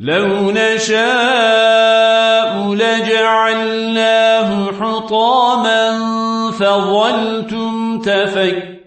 لو نشاء لجعلناه حطاما فظلتم تفكهون.